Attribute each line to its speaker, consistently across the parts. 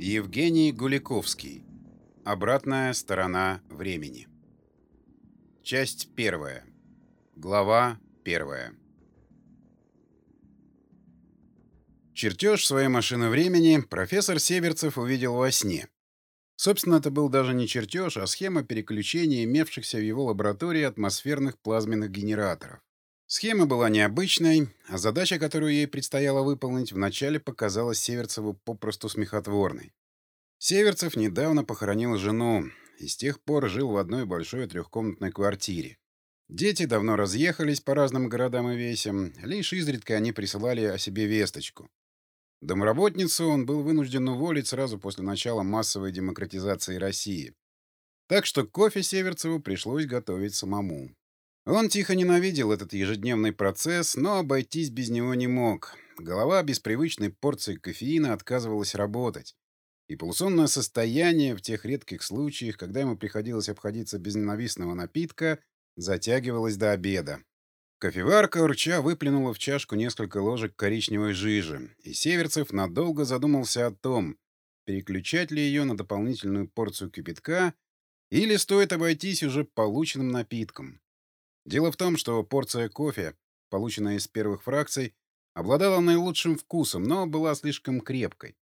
Speaker 1: Евгений Гуликовский. Обратная сторона времени. Часть первая. Глава первая. Чертеж своей машины времени профессор Северцев увидел во сне. Собственно, это был даже не чертеж, а схема переключения имевшихся в его лаборатории атмосферных плазменных генераторов. Схема была необычной, а задача, которую ей предстояло выполнить, вначале показалась Северцеву попросту смехотворной. Северцев недавно похоронил жену и с тех пор жил в одной большой трехкомнатной квартире. Дети давно разъехались по разным городам и весям, лишь изредка они присылали о себе весточку. Домработницу он был вынужден уволить сразу после начала массовой демократизации России. Так что кофе Северцеву пришлось готовить самому. Он тихо ненавидел этот ежедневный процесс, но обойтись без него не мог. Голова без привычной порции кофеина отказывалась работать. И полусонное состояние в тех редких случаях, когда ему приходилось обходиться без ненавистного напитка, затягивалось до обеда. Кофеварка урча выплюнула в чашку несколько ложек коричневой жижи, и Северцев надолго задумался о том, переключать ли ее на дополнительную порцию кипятка или стоит обойтись уже полученным напитком. Дело в том, что порция кофе, полученная из первых фракций, обладала наилучшим вкусом, но была слишком крепкой.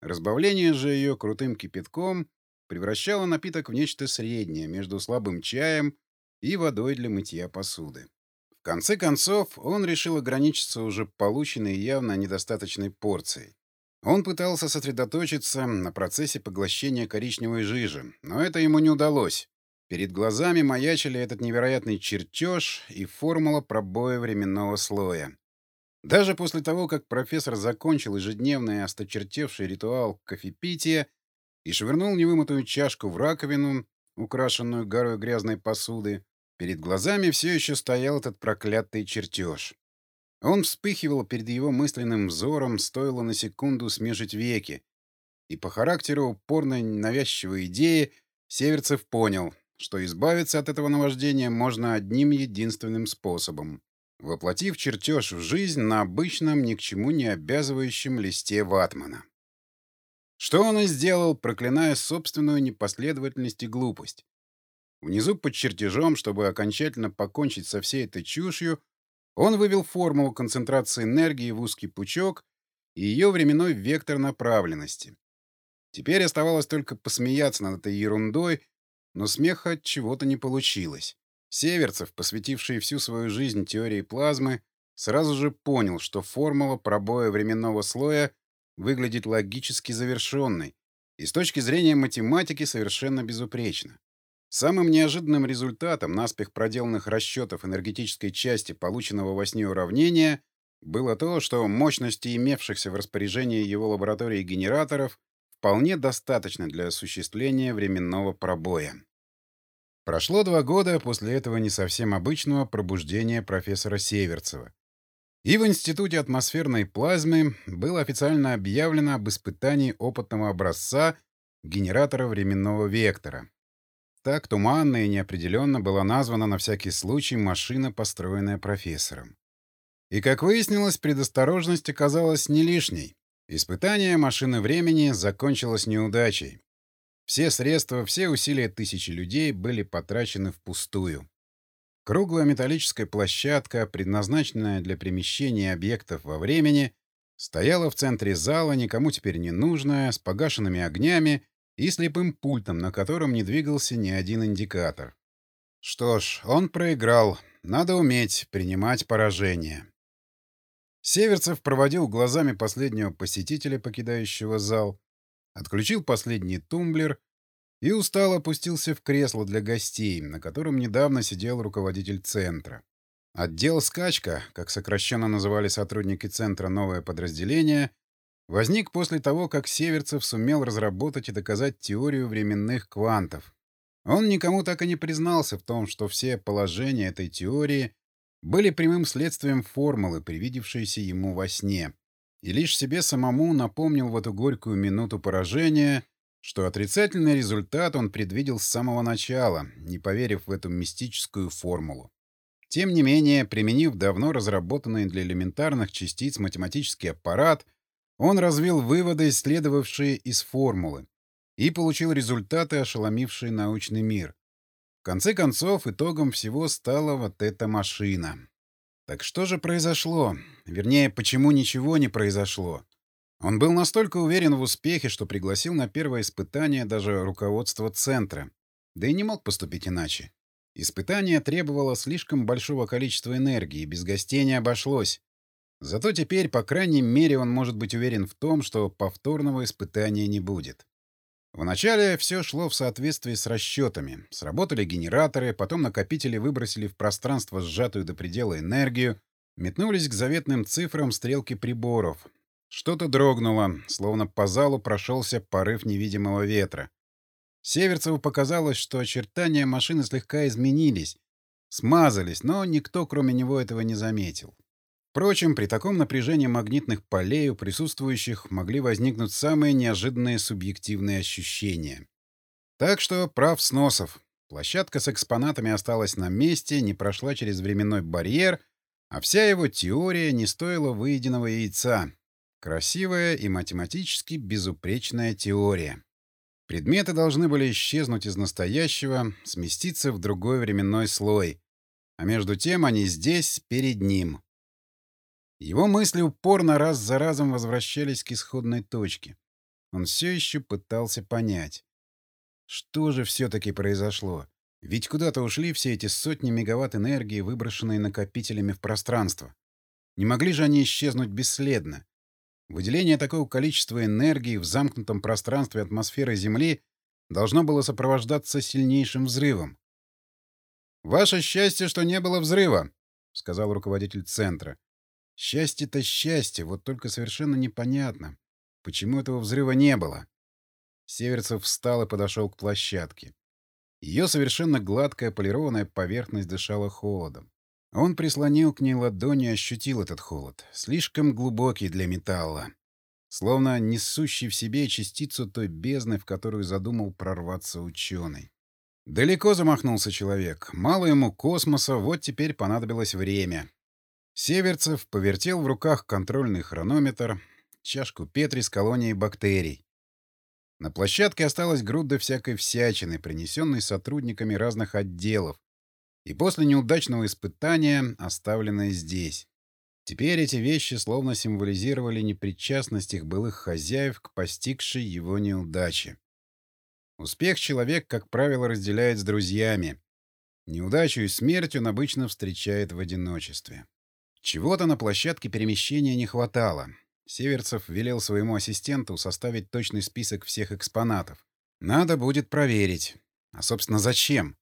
Speaker 1: Разбавление же ее крутым кипятком превращало напиток в нечто среднее между слабым чаем и водой для мытья посуды. В конце концов, он решил ограничиться уже полученной явно недостаточной порцией. Он пытался сосредоточиться на процессе поглощения коричневой жижи, но это ему не удалось. Перед глазами маячили этот невероятный чертеж и формула пробоя временного слоя. Даже после того, как профессор закончил ежедневный осточертевший ритуал кофепития и швырнул невымытую чашку в раковину, украшенную горой грязной посуды, перед глазами все еще стоял этот проклятый чертеж. Он вспыхивал перед его мысленным взором, стоило на секунду смежить веки, и по характеру упорной навязчивой идеи Северцев понял, что избавиться от этого наваждения можно одним единственным способом — воплотив чертеж в жизнь на обычном, ни к чему не обязывающем листе ватмана. Что он и сделал, проклиная собственную непоследовательность и глупость. Внизу под чертежом, чтобы окончательно покончить со всей этой чушью, он вывел формулу концентрации энергии в узкий пучок и ее временной вектор направленности. Теперь оставалось только посмеяться над этой ерундой но смеха от чего-то не получилось. Северцев, посвятивший всю свою жизнь теории плазмы, сразу же понял, что формула пробоя временного слоя выглядит логически завершенной и с точки зрения математики совершенно безупречна. Самым неожиданным результатом наспех проделанных расчетов энергетической части полученного во сне уравнения было то, что мощности имевшихся в распоряжении его лаборатории генераторов вполне достаточно для осуществления временного пробоя. Прошло два года после этого не совсем обычного пробуждения профессора Северцева. И в Институте атмосферной плазмы было официально объявлено об испытании опытного образца генератора временного вектора. Так туманно и неопределенно была названа на всякий случай машина, построенная профессором. И, как выяснилось, предосторожность оказалась не лишней. Испытание машины времени закончилось неудачей. Все средства, все усилия тысячи людей были потрачены впустую. Круглая металлическая площадка, предназначенная для перемещения объектов во времени, стояла в центре зала, никому теперь не нужная, с погашенными огнями и слепым пультом, на котором не двигался ни один индикатор. Что ж, он проиграл. Надо уметь принимать поражение. Северцев проводил глазами последнего посетителя, покидающего зал, отключил последний тумблер и устало опустился в кресло для гостей, на котором недавно сидел руководитель центра. Отдел «Скачка», как сокращенно называли сотрудники центра новое подразделение, возник после того, как Северцев сумел разработать и доказать теорию временных квантов. Он никому так и не признался в том, что все положения этой теории были прямым следствием формулы, привидевшейся ему во сне. И лишь себе самому напомнил в эту горькую минуту поражения, что отрицательный результат он предвидел с самого начала, не поверив в эту мистическую формулу. Тем не менее, применив давно разработанный для элементарных частиц математический аппарат, Он развил выводы, следовавшие из формулы, и получил результаты, ошеломившие научный мир. В конце концов, итогом всего стала вот эта машина. Так что же произошло? Вернее, почему ничего не произошло? Он был настолько уверен в успехе, что пригласил на первое испытание даже руководство центра. Да и не мог поступить иначе. Испытание требовало слишком большого количества энергии, без гостей не обошлось. Зато теперь, по крайней мере, он может быть уверен в том, что повторного испытания не будет. Вначале все шло в соответствии с расчетами. Сработали генераторы, потом накопители выбросили в пространство сжатую до предела энергию, метнулись к заветным цифрам стрелки приборов. Что-то дрогнуло, словно по залу прошелся порыв невидимого ветра. Северцеву показалось, что очертания машины слегка изменились, смазались, но никто, кроме него, этого не заметил. Впрочем, при таком напряжении магнитных полей у присутствующих могли возникнуть самые неожиданные субъективные ощущения. Так что прав Сносов. Площадка с экспонатами осталась на месте, не прошла через временной барьер, а вся его теория не стоила выеденного яйца. Красивая и математически безупречная теория. Предметы должны были исчезнуть из настоящего, сместиться в другой временной слой. А между тем они здесь, перед ним. Его мысли упорно раз за разом возвращались к исходной точке. Он все еще пытался понять. Что же все-таки произошло? Ведь куда-то ушли все эти сотни мегаватт энергии, выброшенные накопителями в пространство. Не могли же они исчезнуть бесследно? Выделение такого количества энергии в замкнутом пространстве атмосферы Земли должно было сопровождаться сильнейшим взрывом. «Ваше счастье, что не было взрыва», — сказал руководитель центра. Счастье-то счастье, вот только совершенно непонятно, почему этого взрыва не было. Северцев встал и подошел к площадке. Ее совершенно гладкая полированная поверхность дышала холодом. Он прислонил к ней ладони и ощутил этот холод, слишком глубокий для металла, словно несущий в себе частицу той бездны, в которую задумал прорваться ученый. Далеко замахнулся человек. Мало ему космоса, вот теперь понадобилось время. Северцев повертел в руках контрольный хронометр, чашку Петри с колонией бактерий. На площадке осталась груда всякой всячины, принесенной сотрудниками разных отделов, и после неудачного испытания оставленной здесь. Теперь эти вещи словно символизировали непричастность их былых хозяев к постигшей его неудаче. Успех человек, как правило, разделяет с друзьями. Неудачу и смерть он обычно встречает в одиночестве. Чего-то на площадке перемещения не хватало. Северцев велел своему ассистенту составить точный список всех экспонатов. Надо будет проверить. А, собственно, зачем?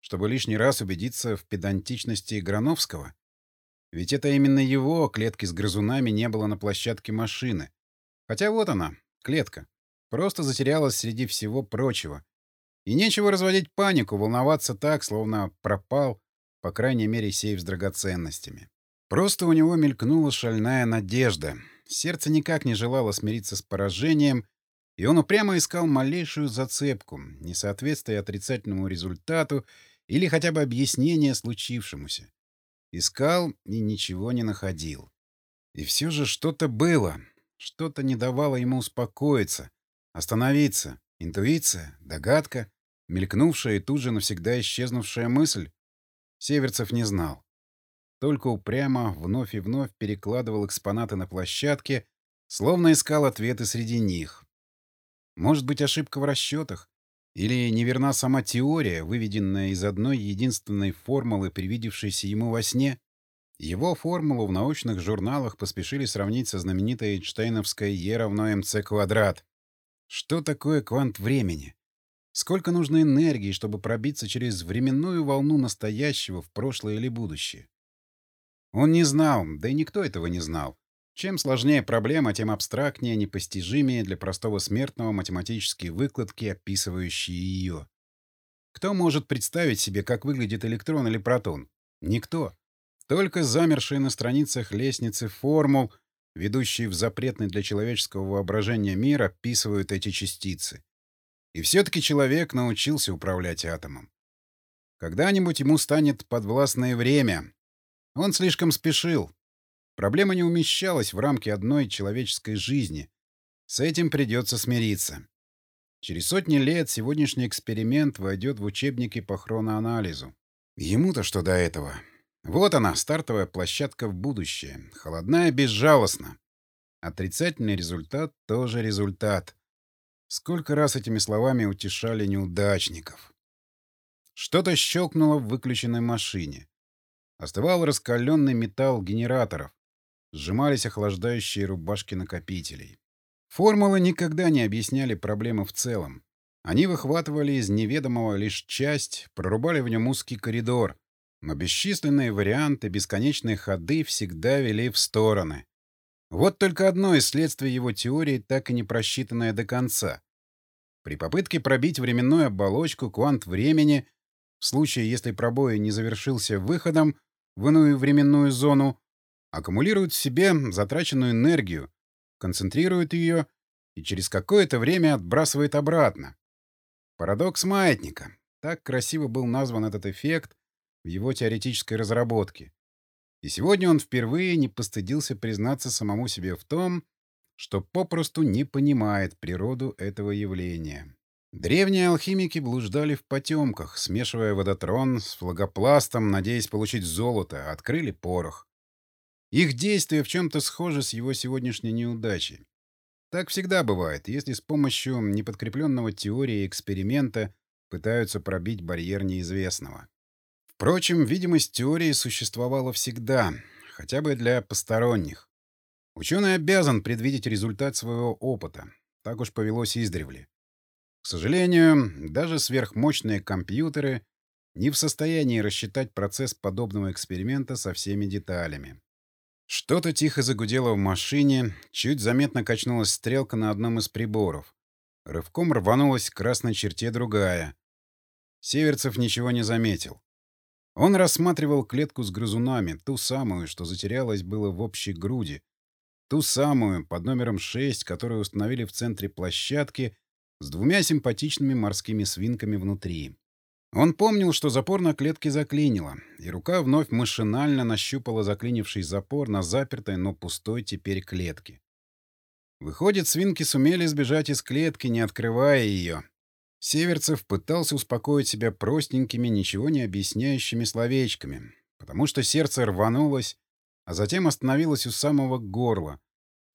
Speaker 1: Чтобы лишний раз убедиться в педантичности Грановского? Ведь это именно его клетки с грызунами не было на площадке машины. Хотя вот она, клетка. Просто затерялась среди всего прочего. И нечего разводить панику, волноваться так, словно пропал, по крайней мере, сейф с драгоценностями. Просто у него мелькнула шальная надежда. Сердце никак не желало смириться с поражением, и он упрямо искал малейшую зацепку, несоответствие отрицательному результату или хотя бы объяснение случившемуся. Искал и ничего не находил. И все же что-то было, что-то не давало ему успокоиться, остановиться. Интуиция, догадка, мелькнувшая и тут же навсегда исчезнувшая мысль. Северцев не знал только упрямо вновь и вновь перекладывал экспонаты на площадке, словно искал ответы среди них. Может быть, ошибка в расчетах? Или неверна сама теория, выведенная из одной единственной формулы, привидевшейся ему во сне? Его формулу в научных журналах поспешили сравнить со знаменитой Эйнштейновской Е равно МЦ квадрат. Что такое квант времени? Сколько нужно энергии, чтобы пробиться через временную волну настоящего в прошлое или будущее? Он не знал, да и никто этого не знал. Чем сложнее проблема, тем абстрактнее, непостижимее для простого смертного математические выкладки, описывающие ее. Кто может представить себе, как выглядит электрон или протон? Никто. Только замершие на страницах лестницы формул, ведущие в запретный для человеческого воображения мир, описывают эти частицы. И все-таки человек научился управлять атомом. Когда-нибудь ему станет подвластное время, он слишком спешил. Проблема не умещалась в рамки одной человеческой жизни. С этим придется смириться. Через сотни лет сегодняшний эксперимент войдет в учебники по хроноанализу. Ему-то что до этого? Вот она, стартовая площадка в будущее. Холодная и безжалостна. Отрицательный результат тоже результат. Сколько раз этими словами утешали неудачников. Что-то щелкнуло в выключенной машине. Остывал раскаленный металл генераторов. Сжимались охлаждающие рубашки накопителей. Формулы никогда не объясняли проблемы в целом. Они выхватывали из неведомого лишь часть, прорубали в нем узкий коридор, но бесчисленные варианты, бесконечные ходы всегда вели в стороны. Вот только одно из следствий его теории, так и не просчитанное до конца. При попытке пробить временную оболочку квант времени, в случае, если пробой не завершился выходом в иную временную зону, аккумулирует в себе затраченную энергию, концентрирует ее и через какое-то время отбрасывает обратно. Парадокс маятника. Так красиво был назван этот эффект в его теоретической разработке. И сегодня он впервые не постыдился признаться самому себе в том, что попросту не понимает природу этого явления. Древние алхимики блуждали в потемках, смешивая водотрон с флагопластом, надеясь получить золото, открыли порох. Их действия в чем-то схожи с его сегодняшней неудачей. Так всегда бывает, если с помощью неподкрепленного теории эксперимента пытаются пробить барьер неизвестного. Впрочем, видимость теории существовала всегда, хотя бы для посторонних. Ученый обязан предвидеть результат своего опыта. Так уж повелось издревле. К сожалению, даже сверхмощные компьютеры не в состоянии рассчитать процесс подобного эксперимента со всеми деталями. Что-то тихо загудело в машине, чуть заметно качнулась стрелка на одном из приборов. Рывком рванулась к красной черте другая. Северцев ничего не заметил. Он рассматривал клетку с грызунами, ту самую, что затерялась было в общей груди, ту самую, под номером 6, которую установили в центре площадки с двумя симпатичными морскими свинками внутри. Он помнил, что запор на клетке заклинило, и рука вновь машинально нащупала заклинивший запор на запертой, но пустой теперь клетке. Выходит, свинки сумели сбежать из клетки, не открывая ее. Северцев пытался успокоить себя простенькими, ничего не объясняющими словечками, потому что сердце рванулось, а затем остановилось у самого горла.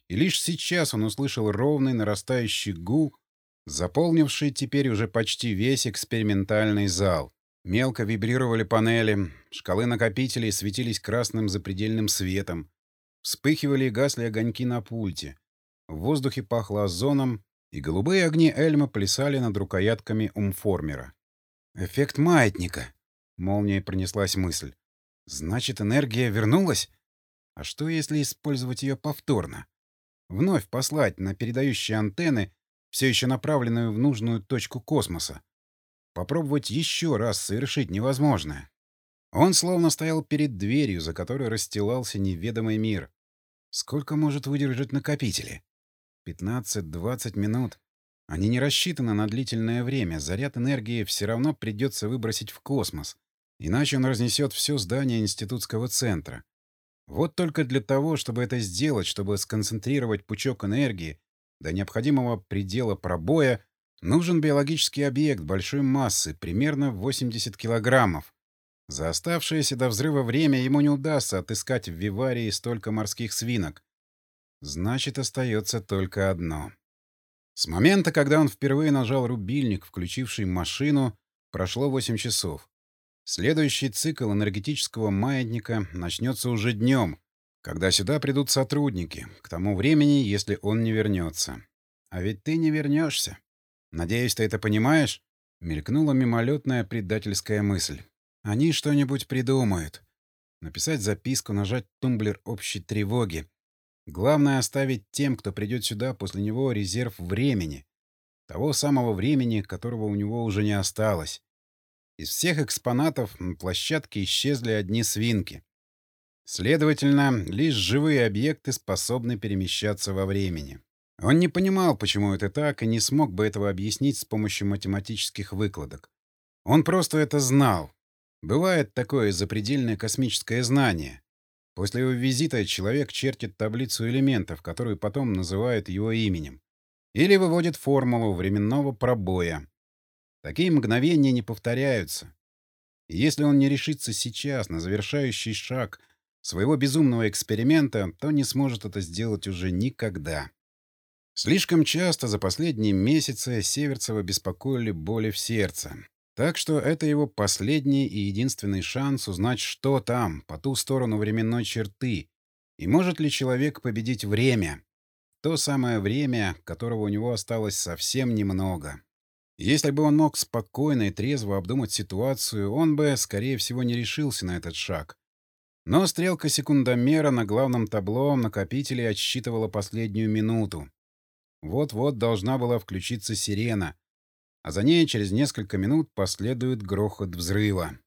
Speaker 1: И лишь сейчас он услышал ровный нарастающий гул, заполнивший теперь уже почти весь экспериментальный зал. Мелко вибрировали панели, шкалы накопителей светились красным запредельным светом, вспыхивали и гасли огоньки на пульте. В воздухе пахло озоном, и голубые огни Эльма плясали над рукоятками умформера. «Эффект маятника!» — молнией пронеслась мысль. «Значит, энергия вернулась? А что, если использовать ее повторно? Вновь послать на передающие антенны все еще направленную в нужную точку космоса. Попробовать еще раз совершить невозможное. Он словно стоял перед дверью, за которой расстилался неведомый мир. Сколько может выдержать накопители? 15-20 минут. Они не рассчитаны на длительное время. Заряд энергии все равно придется выбросить в космос. Иначе он разнесет все здание институтского центра. Вот только для того, чтобы это сделать, чтобы сконцентрировать пучок энергии до необходимого предела пробоя нужен биологический объект большой массы, примерно 80 килограммов. За оставшееся до взрыва время ему не удастся отыскать в Виварии столько морских свинок. Значит, остается только одно. С момента, когда он впервые нажал рубильник, включивший машину, прошло 8 часов. Следующий цикл энергетического маятника начнется уже днем, когда сюда придут сотрудники, к тому времени, если он не вернется. А ведь ты не вернешься. Надеюсь, ты это понимаешь? Мелькнула мимолетная предательская мысль. Они что-нибудь придумают. Написать записку, нажать тумблер общей тревоги. Главное — оставить тем, кто придет сюда после него, резерв времени. Того самого времени, которого у него уже не осталось. Из всех экспонатов на площадке исчезли одни свинки. Следовательно, лишь живые объекты способны перемещаться во времени. Он не понимал, почему это так, и не смог бы этого объяснить с помощью математических выкладок. Он просто это знал. Бывает такое запредельное космическое знание. После его визита человек чертит таблицу элементов, которую потом называют его именем. Или выводит формулу временного пробоя. Такие мгновения не повторяются. И если он не решится сейчас на завершающий шаг своего безумного эксперимента, то не сможет это сделать уже никогда. Слишком часто за последние месяцы Северцева беспокоили боли в сердце. Так что это его последний и единственный шанс узнать, что там, по ту сторону временной черты, и может ли человек победить время. То самое время, которого у него осталось совсем немного. Если бы он мог спокойно и трезво обдумать ситуацию, он бы, скорее всего, не решился на этот шаг. Но стрелка секундомера на главном табло накопителя отсчитывала последнюю минуту. Вот-вот должна была включиться сирена, а за ней через несколько минут последует грохот взрыва.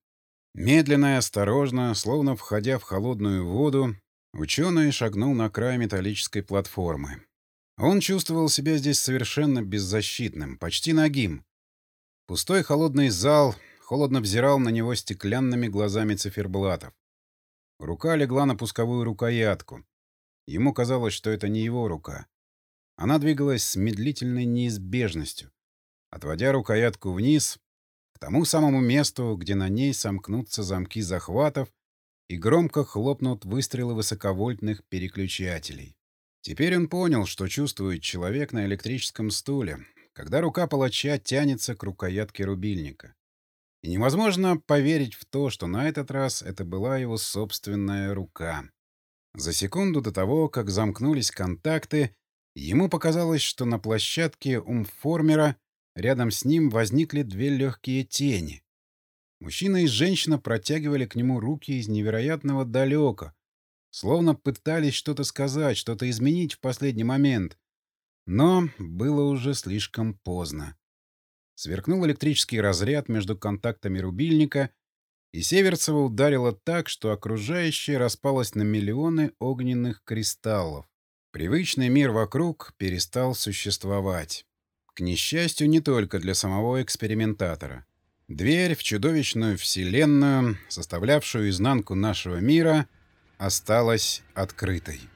Speaker 1: Медленно и осторожно, словно входя в холодную воду, ученый шагнул на край металлической платформы. Он чувствовал себя здесь совершенно беззащитным, почти нагим. Пустой холодный зал холодно взирал на него стеклянными глазами циферблатов. Рука легла на пусковую рукоятку. Ему казалось, что это не его рука. Она двигалась с медлительной неизбежностью, отводя рукоятку вниз, к тому самому месту, где на ней сомкнутся замки захватов и громко хлопнут выстрелы высоковольтных переключателей. Теперь он понял, что чувствует человек на электрическом стуле, когда рука палача тянется к рукоятке рубильника. И невозможно поверить в то, что на этот раз это была его собственная рука. За секунду до того, как замкнулись контакты, Ему показалось, что на площадке умформера рядом с ним возникли две легкие тени. Мужчина и женщина протягивали к нему руки из невероятного далека, словно пытались что-то сказать, что-то изменить в последний момент. Но было уже слишком поздно. Сверкнул электрический разряд между контактами рубильника, и Северцева ударило так, что окружающее распалось на миллионы огненных кристаллов. Привычный мир вокруг перестал существовать. К несчастью, не только для самого экспериментатора. Дверь в чудовищную вселенную, составлявшую изнанку нашего мира, осталась открытой.